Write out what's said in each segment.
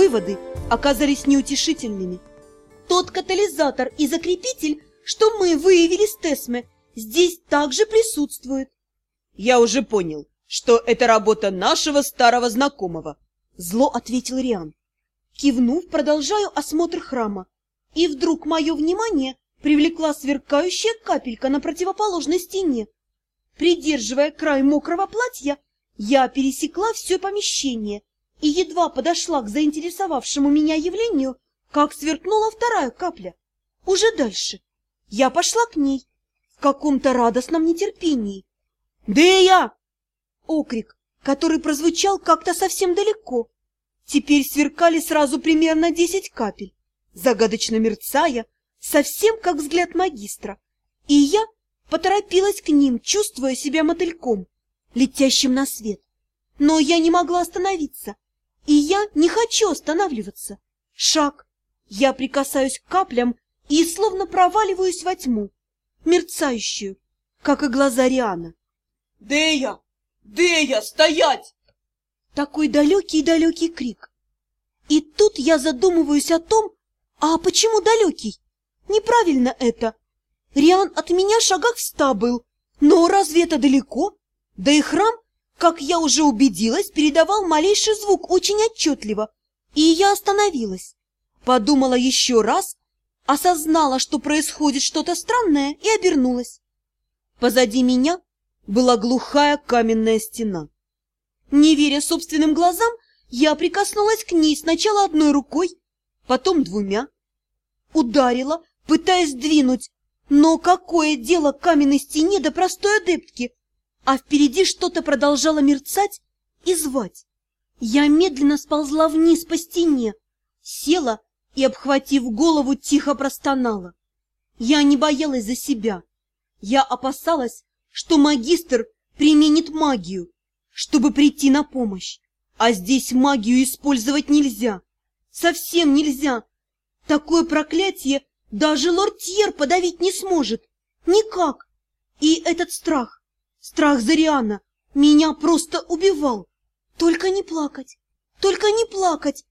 Выводы оказались неутешительными. Тот катализатор и закрепитель, что мы выявили с Тесме, здесь также присутствует. Я уже понял, что это работа нашего старого знакомого. Зло ответил Риан. Кивнув, продолжаю осмотр храма. И вдруг мое внимание привлекла сверкающая капелька на противоположной стене. Придерживая край мокрого платья, я пересекла все помещение и едва подошла к заинтересовавшему меня явлению, как сверкнула вторая капля. Уже дальше. Я пошла к ней в каком-то радостном нетерпении. «Дея!» Окрик, который прозвучал как-то совсем далеко. Теперь сверкали сразу примерно десять капель, загадочно мерцая, совсем как взгляд магистра. И я поторопилась к ним, чувствуя себя мотыльком, летящим на свет. Но я не могла остановиться, и я не хочу останавливаться. Шаг. Я прикасаюсь к каплям и словно проваливаюсь во тьму, мерцающую, как и глаза Риана. «Дея! Дея, стоять!» Такой далекий-далекий крик. И тут я задумываюсь о том, а почему далекий? Неправильно это. Риан от меня шагах в ста был. Но разве это далеко? Да и храм, как я уже убедилась, передавал малейший звук очень отчетливо. И я остановилась. Подумала еще раз, осознала, что происходит что-то странное, и обернулась. Позади меня была глухая каменная стена. Не веря собственным глазам, я прикоснулась к ней сначала одной рукой, потом двумя. Ударила, пытаясь двинуть, но какое дело каменной стене до простой адептки? А впереди что-то продолжало мерцать и звать. Я медленно сползла вниз по стене, села и, обхватив голову, тихо простонала. Я не боялась за себя. Я опасалась, что магистр применит магию, чтобы прийти на помощь. А здесь магию использовать нельзя. Совсем нельзя. Такое проклятие даже лортьер подавить не сможет. Никак. И этот страх, страх Зариана, меня просто убивал. Только не плакать, только не плакать.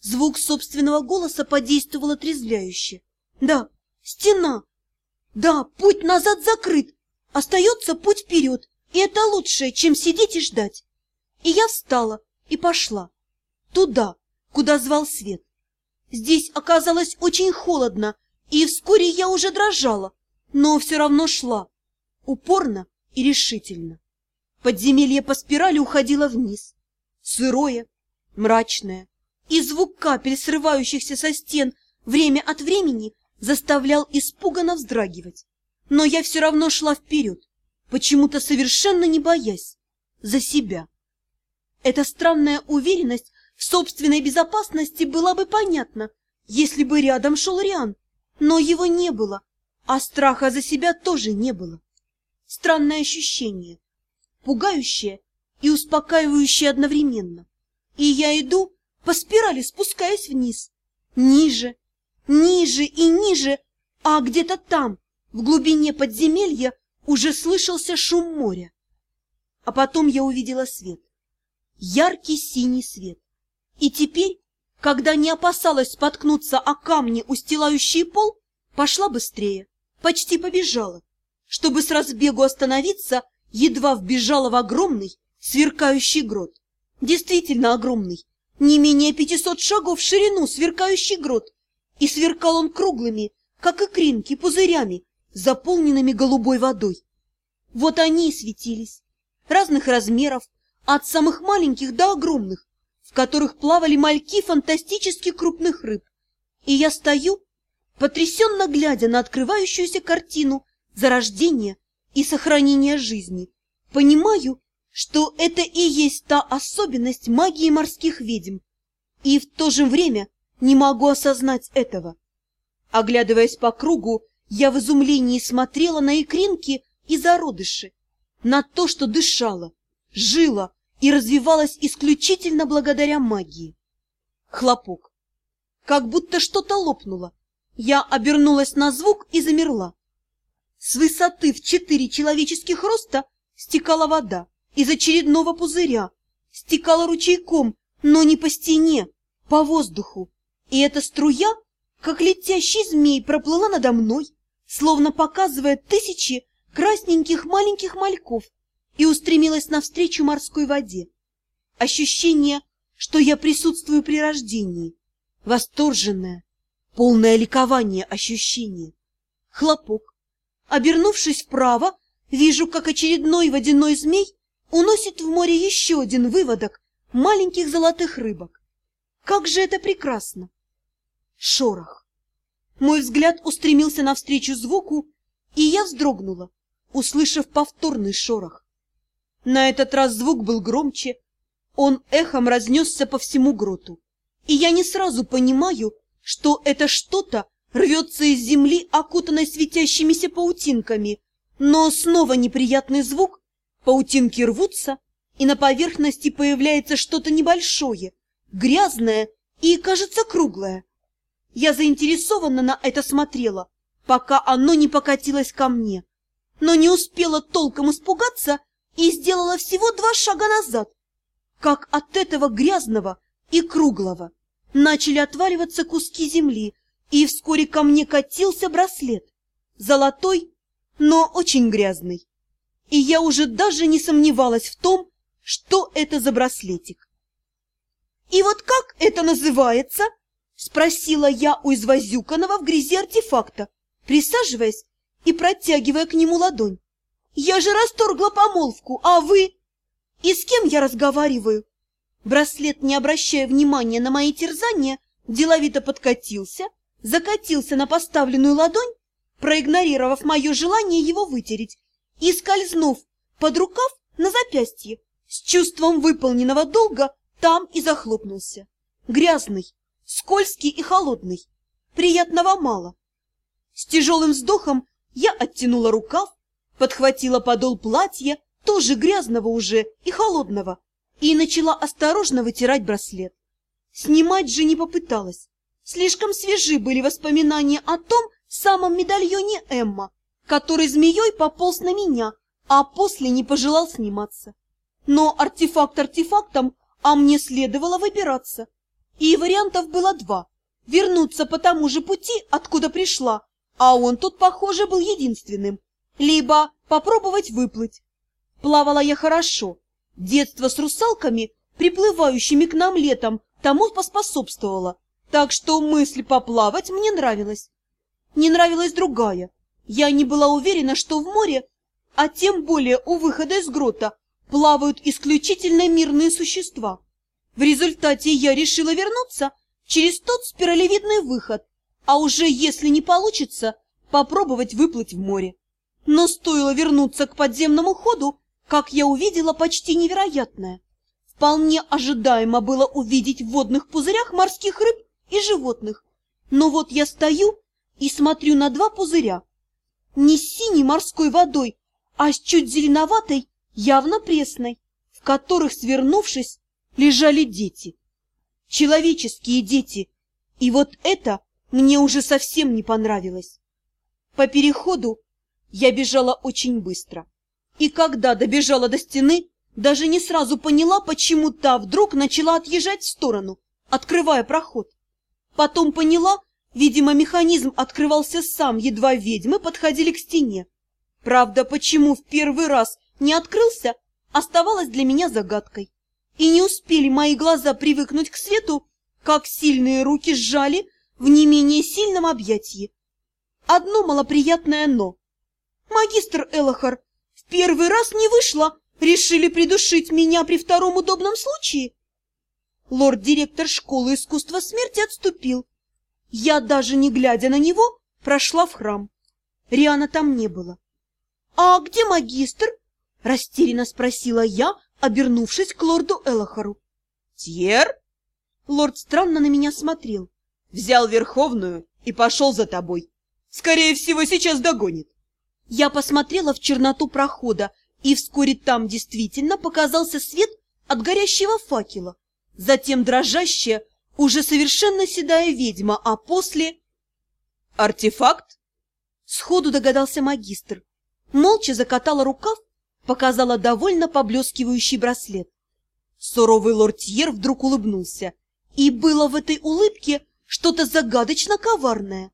Звук собственного голоса подействовал отрезвляюще. Да, стена. Да, путь назад закрыт. Остается путь вперед. И это лучше, чем сидеть и ждать. И я встала и пошла. Туда, куда звал свет. Здесь оказалось очень холодно, и вскоре я уже дрожала, но все равно шла, упорно и решительно. Подземелье по спирали уходило вниз, сырое, мрачное, и звук капель, срывающихся со стен, время от времени заставлял испуганно вздрагивать. Но я все равно шла вперед, почему-то совершенно не боясь за себя. Эта странная уверенность в собственной безопасности была бы понятна, если бы рядом шел Риан, но его не было, а страха за себя тоже не было. Странное ощущение, пугающее и успокаивающее одновременно. И я иду по спирали, спускаясь вниз, ниже, ниже и ниже, а где-то там, в глубине подземелья, уже слышался шум моря. А потом я увидела свет, яркий синий свет. И теперь когда не опасалась споткнуться о камни, устилающие пол, пошла быстрее, почти побежала. Чтобы с разбегу остановиться, едва вбежала в огромный, сверкающий грот. Действительно огромный, не менее пятисот шагов в ширину сверкающий грот. И сверкал он круглыми, как икринки, пузырями, заполненными голубой водой. Вот они и светились, разных размеров, от самых маленьких до огромных, в которых плавали мальки фантастически крупных рыб. И я стою, потрясенно глядя на открывающуюся картину зарождения и сохранения жизни. Понимаю, что это и есть та особенность магии морских ведьм. И в то же время не могу осознать этого. Оглядываясь по кругу, я в изумлении смотрела на икринки и зародыши, на то, что дышала, жила, и развивалась исключительно благодаря магии. Хлопок. Как будто что-то лопнуло. Я обернулась на звук и замерла. С высоты в четыре человеческих роста стекала вода из очередного пузыря, стекала ручейком, но не по стене, по воздуху, и эта струя, как летящий змей, проплыла надо мной, словно показывая тысячи красненьких маленьких мальков, и устремилась навстречу морской воде. Ощущение, что я присутствую при рождении, восторженное, полное ликование ощущение. Хлопок. Обернувшись вправо, вижу, как очередной водяной змей уносит в море еще один выводок маленьких золотых рыбок. Как же это прекрасно! Шорох. Мой взгляд устремился навстречу звуку, и я вздрогнула, услышав повторный шорох. На этот раз звук был громче, он эхом разнесся по всему гроту, и я не сразу понимаю, что это что-то рвется из земли, окутанной светящимися паутинками, но снова неприятный звук, паутинки рвутся, и на поверхности появляется что-то небольшое, грязное и, кажется, круглое. Я заинтересованно на это смотрела, пока оно не покатилось ко мне, но не успела толком испугаться и сделала всего два шага назад, как от этого грязного и круглого начали отваливаться куски земли, и вскоре ко мне катился браслет, золотой, но очень грязный. И я уже даже не сомневалась в том, что это за браслетик. «И вот как это называется?» — спросила я у извозюканного в грязи артефакта, присаживаясь и протягивая к нему ладонь. «Я же расторгла помолвку, а вы...» «И с кем я разговариваю?» Браслет, не обращая внимания на мои терзания, деловито подкатился, закатился на поставленную ладонь, проигнорировав мое желание его вытереть, и, скользнув под рукав на запястье, с чувством выполненного долга там и захлопнулся. Грязный, скользкий и холодный. Приятного мало. С тяжелым вздохом я оттянула рукав, подхватила подол платья, тоже грязного уже и холодного, и начала осторожно вытирать браслет. Снимать же не попыталась. Слишком свежи были воспоминания о том самом медальоне Эмма, который змеей пополз на меня, а после не пожелал сниматься. Но артефакт артефактом, а мне следовало выбираться. И вариантов было два. Вернуться по тому же пути, откуда пришла, а он тут, похоже, был единственным. Либо попробовать выплыть. Плавала я хорошо. Детство с русалками, приплывающими к нам летом, тому поспособствовало. Так что мысль поплавать мне нравилась. Не нравилась другая. Я не была уверена, что в море, а тем более у выхода из грота, плавают исключительно мирные существа. В результате я решила вернуться через тот спиралевидный выход, а уже если не получится, попробовать выплыть в море. Но стоило вернуться к подземному ходу, как я увидела почти невероятное. Вполне ожидаемо было увидеть в водных пузырях морских рыб и животных. Но вот я стою и смотрю на два пузыря. Не с синей морской водой, а с чуть зеленоватой, явно пресной, в которых, свернувшись, лежали дети. Человеческие дети. И вот это мне уже совсем не понравилось. По переходу я бежала очень быстро. И когда добежала до стены, даже не сразу поняла, почему та вдруг начала отъезжать в сторону, открывая проход. Потом поняла, видимо, механизм открывался сам, едва ведьмы подходили к стене. Правда, почему в первый раз не открылся, оставалось для меня загадкой. И не успели мои глаза привыкнуть к свету, как сильные руки сжали в не менее сильном объятии. Одно малоприятное «но». «Магистр Элохар, в первый раз не вышло, решили придушить меня при втором удобном случае?» Лорд-директор школы искусства смерти отступил. Я, даже не глядя на него, прошла в храм. Риана там не было. «А где магистр?» — растерянно спросила я, обернувшись к лорду Элохару. «Тьер?» Лорд странно на меня смотрел. «Взял Верховную и пошел за тобой. Скорее всего, сейчас догонит». Я посмотрела в черноту прохода, и вскоре там действительно показался свет от горящего факела. Затем дрожащая, уже совершенно седая ведьма, а после... «Артефакт?» Сходу догадался магистр молча закатала рукав, показала довольно поблескивающий браслет. Суровый лортьер вдруг улыбнулся, И было в этой улыбке что-то загадочно коварное.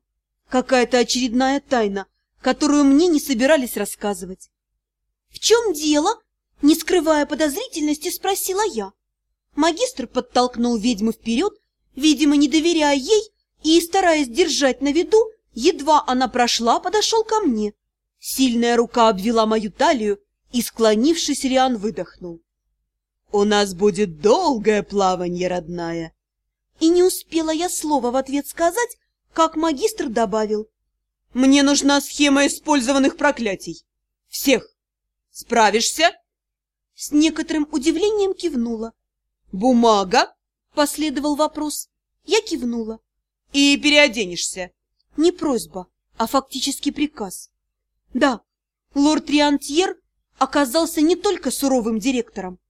Какая-то очередная тайна, которую мне не собирались рассказывать. «В чем дело?» — не скрывая подозрительности, спросила я. Магистр подтолкнул ведьму вперед, видимо, не доверяя ей, и, стараясь держать на виду, едва она прошла, подошел ко мне. Сильная рука обвела мою талию, и, склонившись, Риан выдохнул. «У нас будет долгое плавание, родная!» И не успела я слова в ответ сказать, как магистр добавил. «Мне нужна схема использованных проклятий. Всех. Справишься?» С некоторым удивлением кивнула. «Бумага?» — последовал вопрос. Я кивнула. «И переоденешься?» Не просьба, а фактически приказ. Да, лорд Риантьер оказался не только суровым директором,